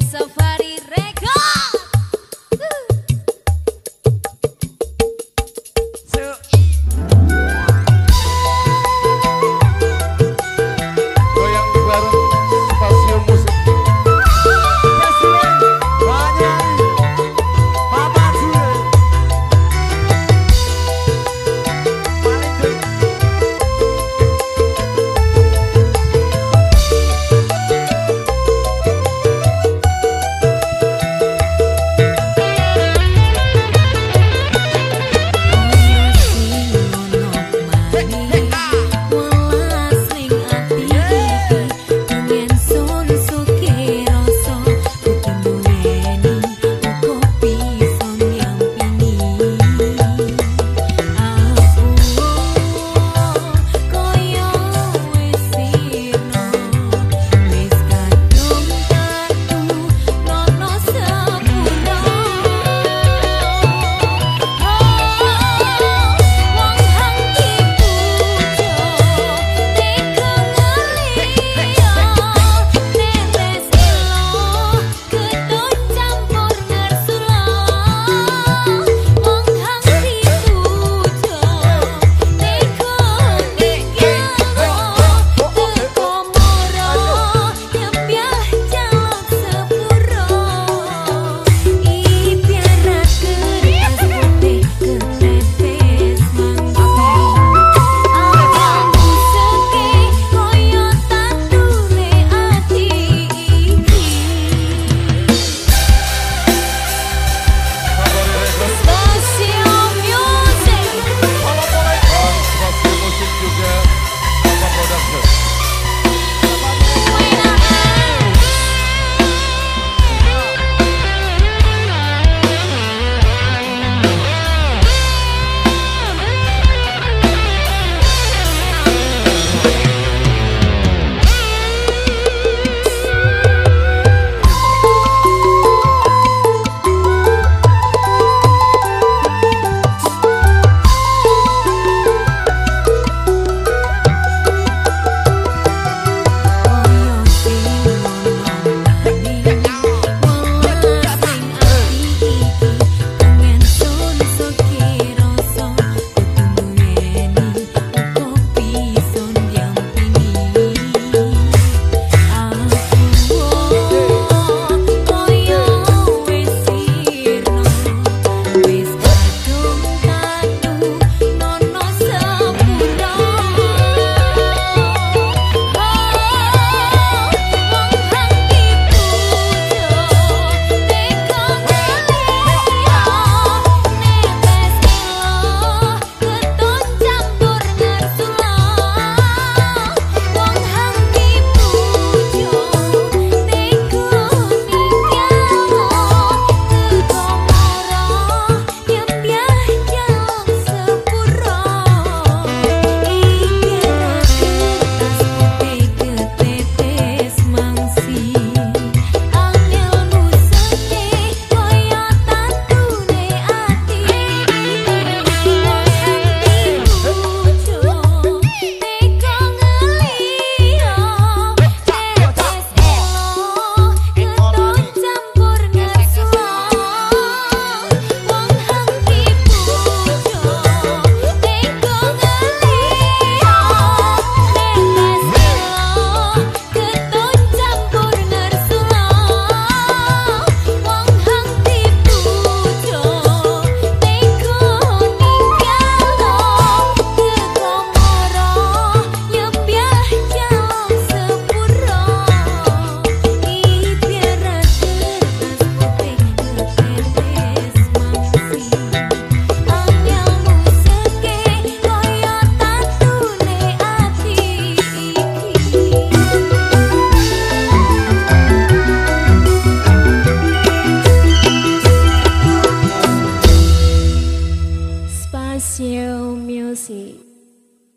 safari